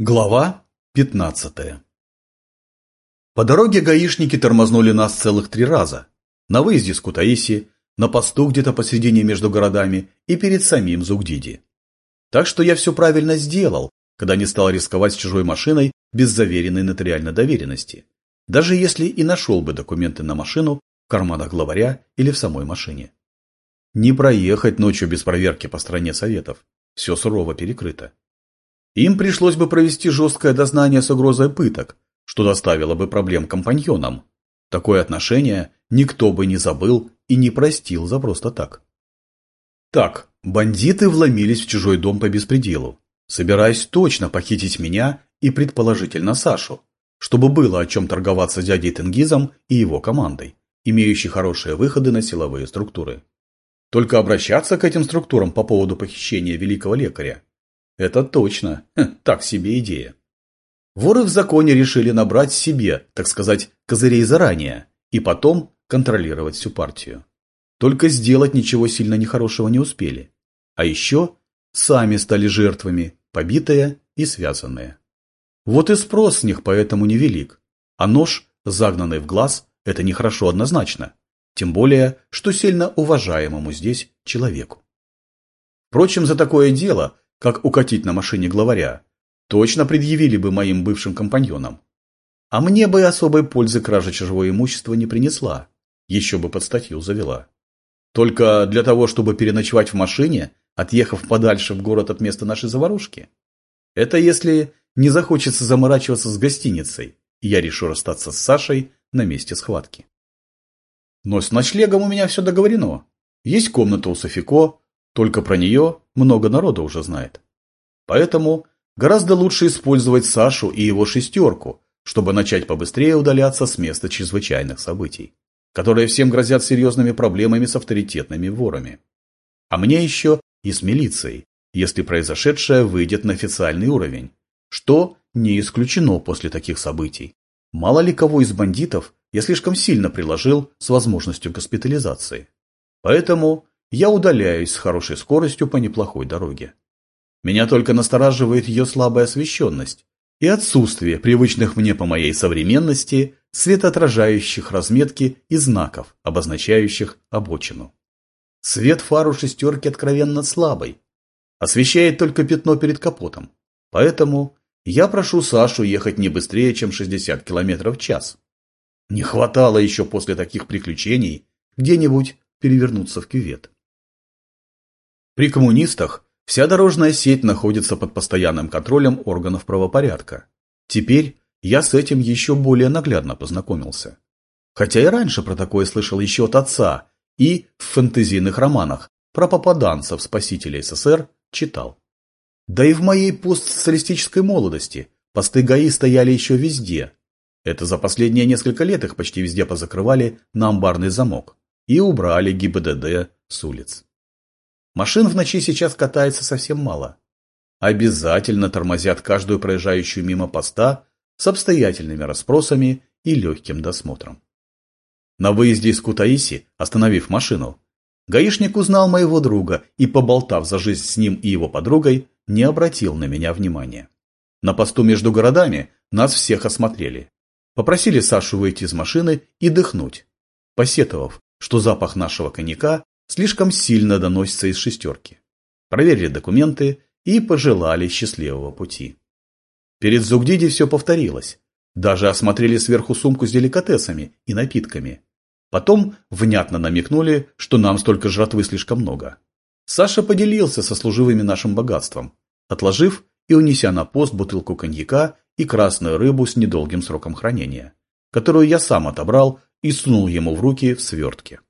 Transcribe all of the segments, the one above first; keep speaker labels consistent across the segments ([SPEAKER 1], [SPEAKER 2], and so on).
[SPEAKER 1] Глава 15 По дороге гаишники тормознули нас целых три раза. На выезде с Кутаиси, на посту где-то посредине между городами и перед самим Зугдиди. Так что я все правильно сделал, когда не стал рисковать с чужой машиной без заверенной нотариальной доверенности, даже если и нашел бы документы на машину в карманах главаря или в самой машине. Не проехать ночью без проверки по стране советов. Все сурово перекрыто. Им пришлось бы провести жесткое дознание с угрозой пыток, что доставило бы проблем компаньонам. Такое отношение никто бы не забыл и не простил за просто так. Так, бандиты вломились в чужой дом по беспределу, собираясь точно похитить меня и предположительно Сашу, чтобы было о чем торговаться дядей Тенгизом и его командой, имеющей хорошие выходы на силовые структуры. Только обращаться к этим структурам по поводу похищения великого лекаря это точно. Так себе идея. Воры в законе решили набрать себе, так сказать, козырей заранее, и потом контролировать всю партию. Только сделать ничего сильно нехорошего не успели. А еще сами стали жертвами, побитые и связанные. Вот и спрос с них поэтому невелик. А нож, загнанный в глаз, это нехорошо однозначно. Тем более, что сильно уважаемому здесь человеку. Впрочем, за такое дело как укатить на машине главаря, точно предъявили бы моим бывшим компаньонам. А мне бы особой пользы кража чужого имущества не принесла, еще бы под статью завела. Только для того, чтобы переночевать в машине, отъехав подальше в город от места нашей заварушки. Это если не захочется заморачиваться с гостиницей, и я решу расстаться с Сашей на месте схватки. Но с ночлегом у меня все договорено. Есть комната у Софико, только про нее много народа уже знает. Поэтому гораздо лучше использовать Сашу и его шестерку, чтобы начать побыстрее удаляться с места чрезвычайных событий, которые всем грозят серьезными проблемами с авторитетными ворами. А мне еще и с милицией, если произошедшее выйдет на официальный уровень, что не исключено после таких событий. Мало ли кого из бандитов я слишком сильно приложил с возможностью госпитализации. Поэтому я удаляюсь с хорошей скоростью по неплохой дороге. Меня только настораживает ее слабая освещенность и отсутствие привычных мне по моей современности светоотражающих разметки и знаков, обозначающих обочину. Свет фару шестерки откровенно слабый, освещает только пятно перед капотом, поэтому я прошу Сашу ехать не быстрее, чем 60 км в час. Не хватало еще после таких приключений где-нибудь перевернуться в кювет. При коммунистах вся дорожная сеть находится под постоянным контролем органов правопорядка. Теперь я с этим еще более наглядно познакомился. Хотя и раньше про такое слышал еще от отца и в фэнтезийных романах про попаданцев спасителей СССР читал. Да и в моей постсоциалистической молодости посты ГАИ стояли еще везде. Это за последние несколько лет их почти везде позакрывали на амбарный замок и убрали ГИБДД с улиц. Машин в ночи сейчас катается совсем мало. Обязательно тормозят каждую проезжающую мимо поста с обстоятельными расспросами и легким досмотром. На выезде из Кутаиси, остановив машину, гаишник узнал моего друга и, поболтав за жизнь с ним и его подругой, не обратил на меня внимания. На посту между городами нас всех осмотрели. Попросили Сашу выйти из машины и дыхнуть, посетовав, что запах нашего коньяка слишком сильно доносится из шестерки. Проверили документы и пожелали счастливого пути. Перед Зугдиди все повторилось. Даже осмотрели сверху сумку с деликатесами и напитками. Потом внятно намекнули, что нам столько жратвы слишком много. Саша поделился со служивыми нашим богатством, отложив и унеся на пост бутылку коньяка и красную рыбу с недолгим сроком хранения, которую я сам отобрал и сунул ему в руки в свертке.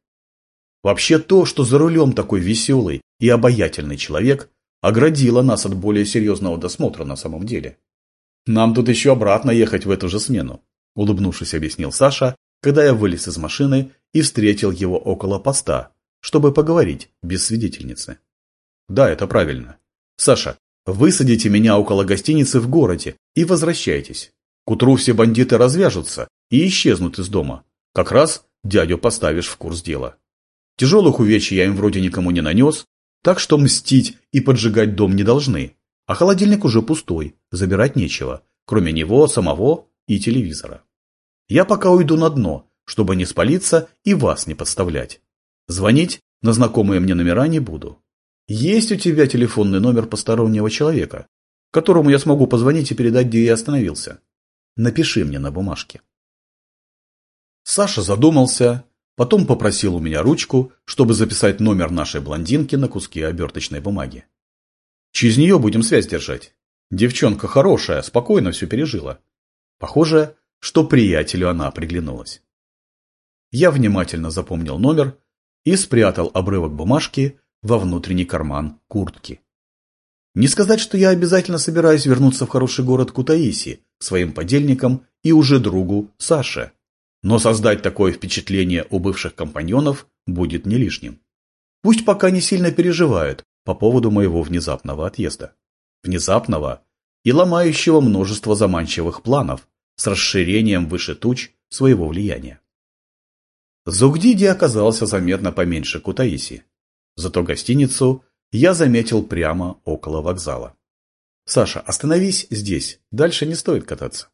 [SPEAKER 1] Вообще то, что за рулем такой веселый и обаятельный человек, оградило нас от более серьезного досмотра на самом деле. Нам тут еще обратно ехать в эту же смену, улыбнувшись, объяснил Саша, когда я вылез из машины и встретил его около поста, чтобы поговорить без свидетельницы. Да, это правильно. Саша, высадите меня около гостиницы в городе и возвращайтесь. К утру все бандиты развяжутся и исчезнут из дома. Как раз дядю поставишь в курс дела. Тяжелых увечий я им вроде никому не нанес, так что мстить и поджигать дом не должны. А холодильник уже пустой, забирать нечего, кроме него самого и телевизора. Я пока уйду на дно, чтобы не спалиться и вас не подставлять. Звонить на знакомые мне номера не буду. Есть у тебя телефонный номер постороннего человека, которому я смогу позвонить и передать, где я остановился? Напиши мне на бумажке. Саша задумался, потом попросил у меня ручку, чтобы записать номер нашей блондинки на куске оберточной бумаги. Через нее будем связь держать. Девчонка хорошая, спокойно все пережила. Похоже, что приятелю она приглянулась. Я внимательно запомнил номер и спрятал обрывок бумажки во внутренний карман куртки. Не сказать, что я обязательно собираюсь вернуться в хороший город Кутаиси своим подельникам и уже другу Саше. Но создать такое впечатление у бывших компаньонов будет не лишним. Пусть пока не сильно переживают по поводу моего внезапного отъезда. Внезапного и ломающего множество заманчивых планов с расширением выше туч своего влияния. Зугдиди оказался заметно поменьше Кутаиси. Зато гостиницу я заметил прямо около вокзала. «Саша, остановись здесь, дальше не стоит кататься».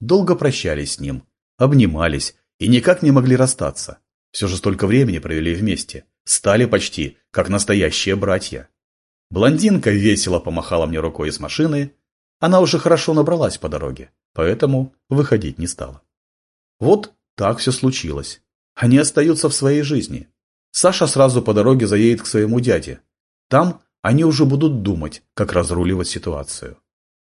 [SPEAKER 1] Долго прощались с ним, обнимались и никак не могли расстаться. Все же столько времени провели вместе, стали почти как настоящие братья. Блондинка весело помахала мне рукой из машины, она уже хорошо набралась по дороге, поэтому выходить не стала. Вот так все случилось. Они остаются в своей жизни. Саша сразу по дороге заедет к своему дяде. Там они уже будут думать, как разруливать ситуацию.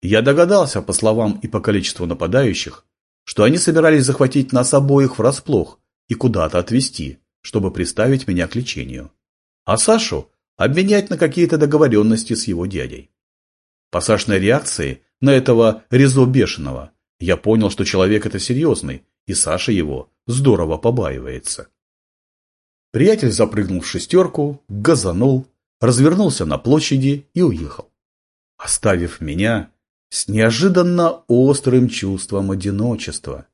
[SPEAKER 1] Я догадался по словам и по количеству нападающих, что они собирались захватить нас обоих врасплох и куда-то отвезти, чтобы приставить меня к лечению. А Сашу обменять на какие-то договоренности с его дядей. По Сашной реакции на этого Резо Бешеного я понял, что человек это серьезный, и Саша его здорово побаивается. Приятель запрыгнул в шестерку, газанул, развернулся на площади и уехал, оставив меня с неожиданно острым чувством одиночества.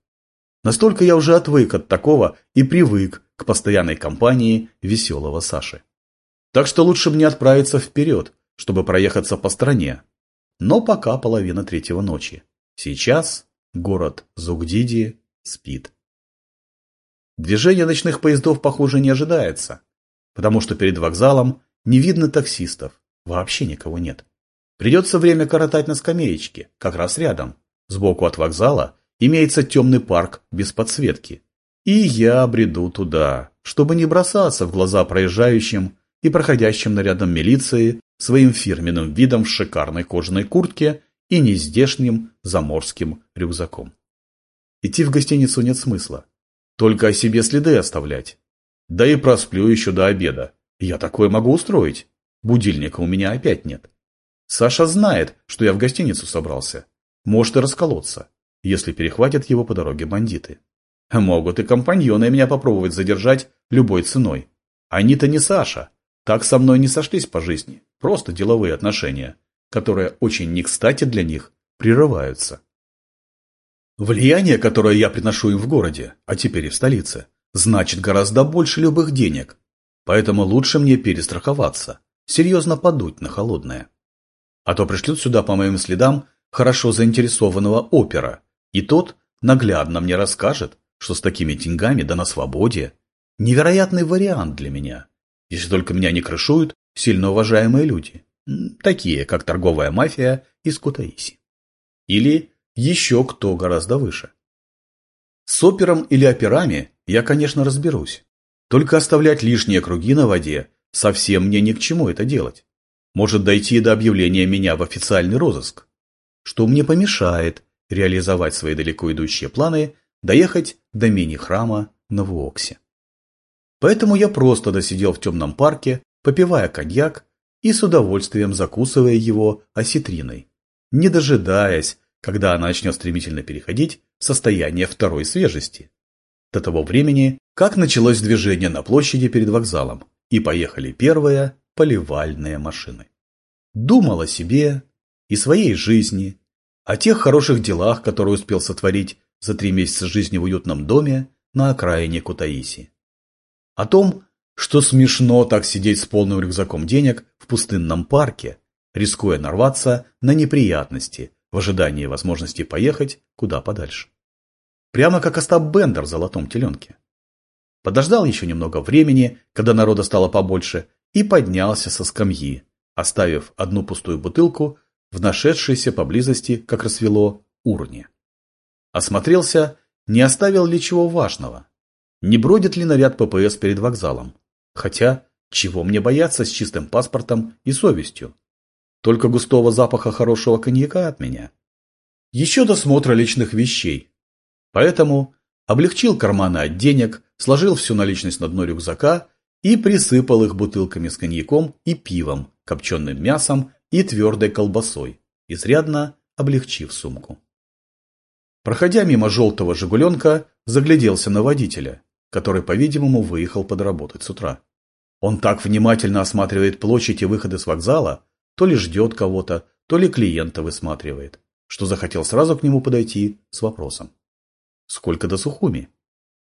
[SPEAKER 1] Настолько я уже отвык от такого и привык к постоянной компании веселого Саши. Так что лучше мне отправиться вперед, чтобы проехаться по стране. Но пока половина третьего ночи. Сейчас город Зугдиди спит. Движение ночных поездов, похоже, не ожидается, потому что перед вокзалом не видно таксистов, вообще никого нет. Придется время коротать на скамеечке, как раз рядом. Сбоку от вокзала имеется темный парк без подсветки. И я бреду туда, чтобы не бросаться в глаза проезжающим и проходящим нарядом милиции своим фирменным видом в шикарной кожаной куртке и нездешним заморским рюкзаком. Идти в гостиницу нет смысла. Только о себе следы оставлять. Да и просплю еще до обеда. Я такое могу устроить. Будильника у меня опять нет. Саша знает, что я в гостиницу собрался. Может и расколоться, если перехватят его по дороге бандиты. Могут и компаньоны меня попробовать задержать любой ценой. Они-то не Саша. Так со мной не сошлись по жизни. Просто деловые отношения, которые очень не кстати для них прерываются. Влияние, которое я приношу им в городе, а теперь и в столице, значит гораздо больше любых денег. Поэтому лучше мне перестраховаться, серьезно подуть на холодное. А то пришлют сюда по моим следам хорошо заинтересованного опера, и тот наглядно мне расскажет, что с такими деньгами да на свободе невероятный вариант для меня, если только меня не крышуют сильно уважаемые люди, такие как торговая мафия из Кутаиси. Или еще кто гораздо выше. С опером или операми я, конечно, разберусь. Только оставлять лишние круги на воде совсем мне ни к чему это делать. Может дойти до объявления меня в официальный розыск. Что мне помешает реализовать свои далеко идущие планы доехать до мини-храма на Вуоксе. Поэтому я просто досидел в темном парке, попивая коньяк и с удовольствием закусывая его осетриной, не дожидаясь, когда она начнет стремительно переходить в состояние второй свежести. До того времени, как началось движение на площади перед вокзалом, и поехали первые поливальные машины. Думал о себе и своей жизни, о тех хороших делах, которые успел сотворить за три месяца жизни в уютном доме на окраине Кутаиси. О том, что смешно так сидеть с полным рюкзаком денег в пустынном парке, рискуя нарваться на неприятности в ожидании возможности поехать куда подальше. Прямо как Остап Бендер в «Золотом теленке». Подождал еще немного времени, когда народа стало побольше, и поднялся со скамьи, оставив одну пустую бутылку в нашедшейся поблизости, как рассвело, урне. Осмотрелся, не оставил ли чего важного. Не бродит ли наряд ППС перед вокзалом? Хотя, чего мне бояться с чистым паспортом и совестью? Только густого запаха хорошего коньяка от меня. Еще досмотра личных вещей. Поэтому облегчил карманы от денег, сложил всю наличность на дно рюкзака и присыпал их бутылками с коньяком и пивом, копченым мясом и твердой колбасой, изрядно облегчив сумку. Проходя мимо желтого «Жигуленка», загляделся на водителя, который, по-видимому, выехал подработать с утра. Он так внимательно осматривает площадь и выходы с вокзала, то ли ждет кого-то, то ли клиента высматривает, что захотел сразу к нему подойти с вопросом. Сколько до Сухуми?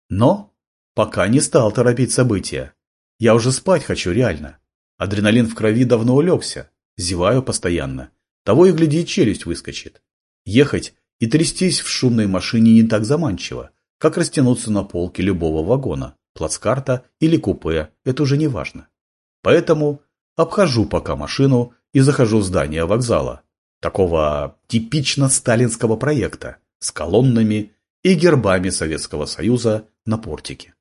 [SPEAKER 1] Но пока не стал торопить события. Я уже спать хочу реально. Адреналин в крови давно улегся. Зеваю постоянно. Того и гляди, челюсть выскочит. Ехать и трястись в шумной машине не так заманчиво, как растянуться на полке любого вагона, плацкарта или купе, это уже не важно. Поэтому обхожу пока машину и захожу в здание вокзала, такого типично сталинского проекта, с колоннами и гербами Советского Союза на портике.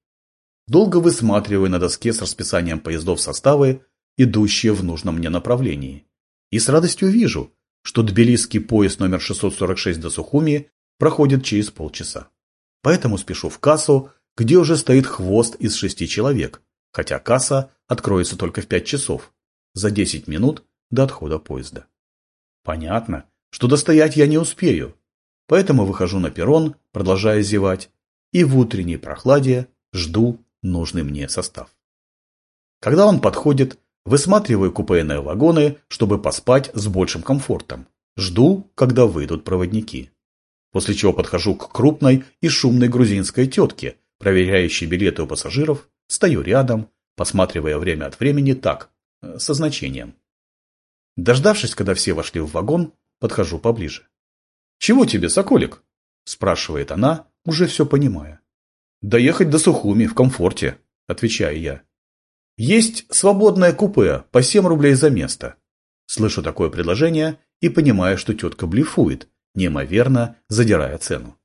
[SPEAKER 1] Долго высматриваю на доске с расписанием поездов составы, идущие в нужном мне направлении. И с радостью вижу, что тбилисский поезд номер 646 до Сухуми проходит через полчаса. Поэтому спешу в кассу, где уже стоит хвост из шести человек, хотя касса откроется только в пять часов, за 10 минут до отхода поезда. Понятно, что достоять я не успею, поэтому выхожу на перрон, продолжая зевать, и в утренней прохладе жду нужный мне состав. Когда он подходит, высматриваю купейные вагоны, чтобы поспать с большим комфортом. Жду, когда выйдут проводники. После чего подхожу к крупной и шумной грузинской тетке, проверяющей билеты у пассажиров, стою рядом, посматривая время от времени так, э, со значением. Дождавшись, когда все вошли в вагон, подхожу поближе. «Чего тебе, Соколик?» – спрашивает она, уже все понимая. «Доехать до Сухуми в комфорте», – отвечаю я. «Есть свободное купе по 7 рублей за место». Слышу такое предложение и понимаю, что тетка блефует, неимоверно задирая цену.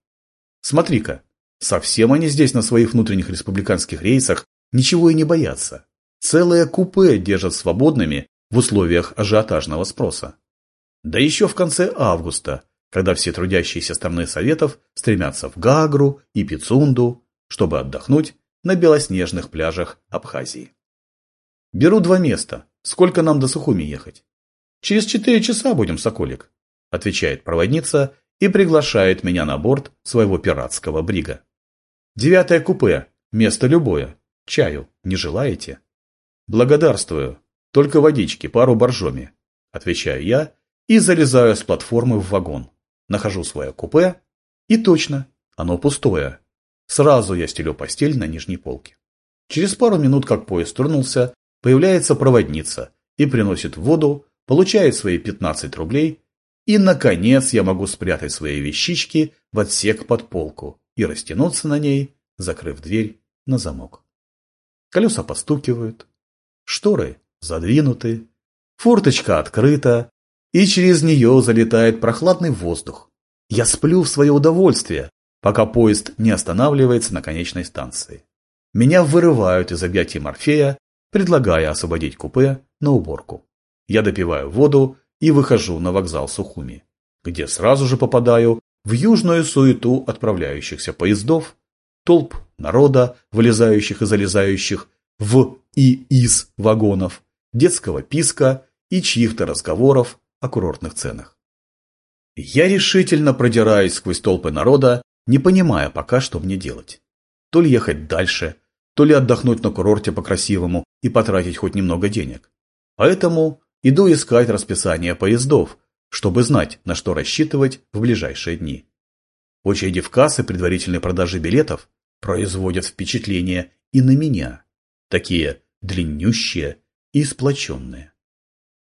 [SPEAKER 1] Смотри-ка, совсем они здесь на своих внутренних республиканских рейсах ничего и не боятся. Целое купе держат свободными в условиях ажиотажного спроса. Да еще в конце августа, когда все трудящиеся страны Советов стремятся в Гагру и Пицунду, чтобы отдохнуть на белоснежных пляжах Абхазии. Беру два места. Сколько нам до Сухуми ехать? Через четыре часа будем, Соколик, отвечает проводница и приглашает меня на борт своего пиратского брига. Девятое купе, место любое. Чаю не желаете? Благодарствую. Только водички, пару боржоми, отвечаю я и залезаю с платформы в вагон. Нахожу свое купе, и точно, оно пустое. Сразу я стелю постель на нижней полке. Через пару минут, как поезд тронулся, появляется проводница и приносит воду, получает свои 15 рублей, и, наконец, я могу спрятать свои вещички в отсек под полку и растянуться на ней, закрыв дверь на замок. Колеса постукивают, шторы задвинуты, форточка открыта, и через нее залетает прохладный воздух. Я сплю в свое удовольствие, пока поезд не останавливается на конечной станции. Меня вырывают из объятий Морфея, предлагая освободить купе на уборку. Я допиваю воду и выхожу на вокзал Сухуми, где сразу же попадаю в южную суету отправляющихся поездов, толп народа, вылезающих и залезающих в и из вагонов, детского писка и чьих-то разговоров о курортных ценах. Я решительно продираюсь сквозь толпы народа не понимая пока, что мне делать. То ли ехать дальше, то ли отдохнуть на курорте по-красивому и потратить хоть немного денег. Поэтому иду искать расписание поездов, чтобы знать, на что рассчитывать в ближайшие дни. Очереди в кассы предварительной продажи билетов производят впечатление и на меня. Такие длиннющие и сплоченные.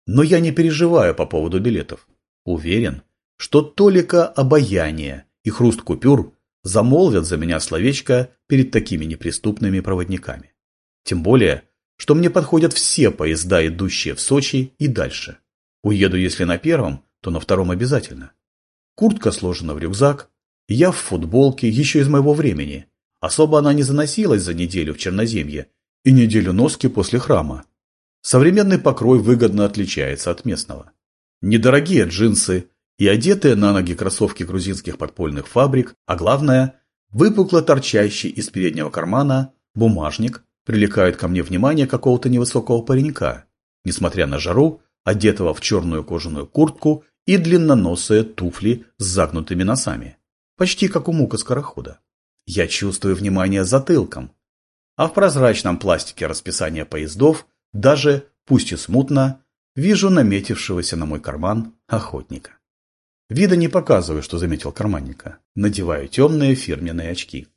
[SPEAKER 1] Но я не переживаю по поводу билетов. Уверен, что толика обаяния и хруст купюр замолвят за меня словечко перед такими неприступными проводниками. Тем более, что мне подходят все поезда, идущие в Сочи и дальше. Уеду, если на первом, то на втором обязательно. Куртка сложена в рюкзак, я в футболке еще из моего времени. Особо она не заносилась за неделю в Черноземье и неделю носки после храма. Современный покрой выгодно отличается от местного. Недорогие джинсы и одетые на ноги кроссовки грузинских подпольных фабрик, а главное, выпукло торчащий из переднего кармана бумажник привлекают ко мне внимание какого-то невысокого паренька, несмотря на жару, одетого в черную кожаную куртку и длинноносые туфли с загнутыми носами, почти как у мука-скорохода. Я чувствую внимание затылком, а в прозрачном пластике расписания поездов даже, пусть и смутно, вижу наметившегося на мой карман охотника. Вида не показываю, что заметил карманника. Надеваю темные фирменные очки.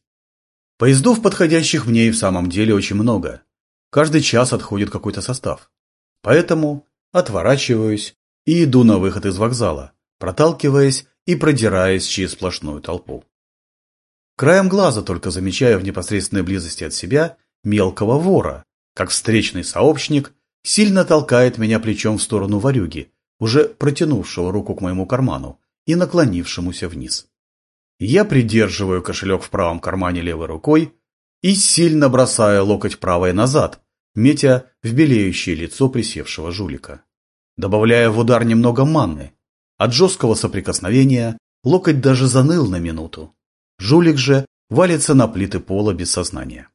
[SPEAKER 1] Поездов, подходящих мне и в самом деле очень много. Каждый час отходит какой-то состав. Поэтому отворачиваюсь и иду на выход из вокзала, проталкиваясь и продираясь через сплошную толпу. Краем глаза только замечаю в непосредственной близости от себя мелкого вора, как встречный сообщник сильно толкает меня плечом в сторону ворюги, уже протянувшего руку к моему карману и наклонившемуся вниз. Я придерживаю кошелек в правом кармане левой рукой и сильно бросаю локоть правой назад, метя в белеющее лицо присевшего жулика. Добавляя в удар немного манны. От жесткого соприкосновения локоть даже заныл на минуту. Жулик же валится на плиты пола без сознания.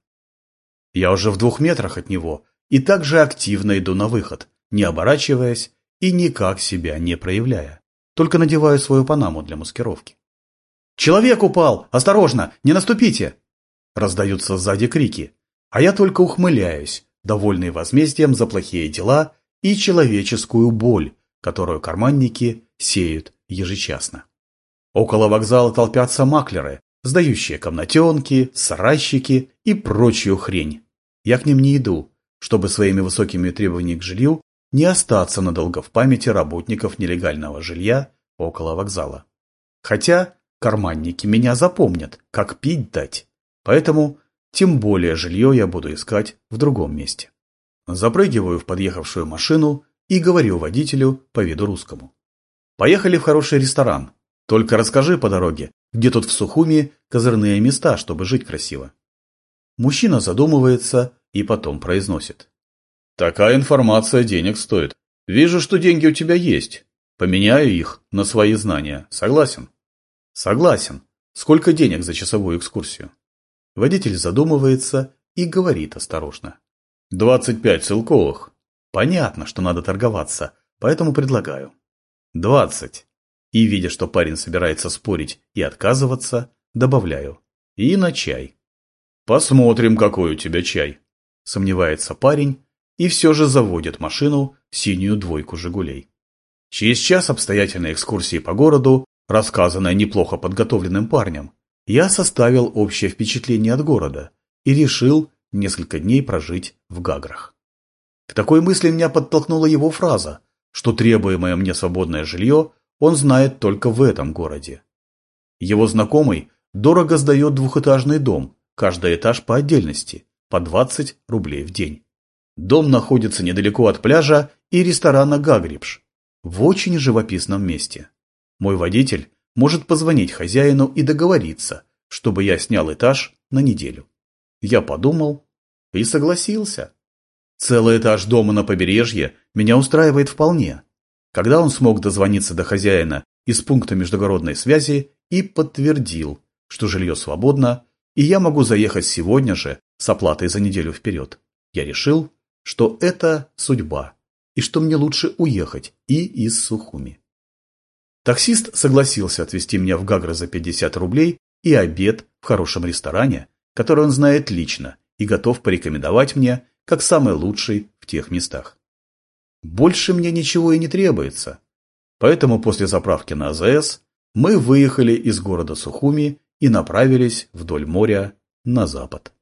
[SPEAKER 1] Я уже в двух метрах от него и также активно иду на выход, не оборачиваясь и никак себя не проявляя. Только надеваю свою панаму для маскировки. «Человек упал! Осторожно! Не наступите!» Раздаются сзади крики, а я только ухмыляюсь, довольный возмездием за плохие дела и человеческую боль, которую карманники сеют ежечасно. Около вокзала толпятся маклеры, сдающие комнатенки, сарайщики и прочую хрень. Я к ним не иду, чтобы своими высокими требованиями к жилью не остаться надолго в памяти работников нелегального жилья около вокзала. Хотя карманники меня запомнят, как пить дать, поэтому тем более жилье я буду искать в другом месте. Запрыгиваю в подъехавшую машину и говорю водителю по виду русскому. Поехали в хороший ресторан. Только расскажи по дороге, где тут в Сухуми козырные места, чтобы жить красиво. Мужчина задумывается и потом произносит. Такая информация денег стоит. Вижу, что деньги у тебя есть. Поменяю их на свои знания. Согласен? Согласен. Сколько денег за часовую экскурсию? Водитель задумывается и говорит осторожно. Двадцать пять целковых. Понятно, что надо торговаться, поэтому предлагаю. Двадцать. И, видя, что парень собирается спорить и отказываться, добавляю. И на чай. Посмотрим, какой у тебя чай. Сомневается парень, и все же заводит машину синюю двойку «Жигулей». Через час обстоятельной экскурсии по городу, рассказанной неплохо подготовленным парнем, я составил общее впечатление от города и решил несколько дней прожить в Гаграх. К такой мысли меня подтолкнула его фраза, что требуемое мне свободное жилье он знает только в этом городе. Его знакомый дорого сдает двухэтажный дом, каждый этаж по отдельности, по 20 рублей в день. Дом находится недалеко от пляжа и ресторана «Гагрибш», в очень живописном месте. Мой водитель может позвонить хозяину и договориться, чтобы я снял этаж на неделю. Я подумал и согласился. Целый этаж дома на побережье меня устраивает вполне. Когда он смог дозвониться до хозяина из пункта междугородной связи и подтвердил, что жилье свободно, и я могу заехать сегодня же с оплатой за неделю вперед, я решил, что это судьба, и что мне лучше уехать и из Сухуми. Таксист согласился отвезти меня в Гагры за 50 рублей и обед в хорошем ресторане, который он знает лично и готов порекомендовать мне как самый лучший в тех местах. Больше мне ничего и не требуется. Поэтому после заправки на АЗС мы выехали из города Сухуми и направились вдоль моря на запад.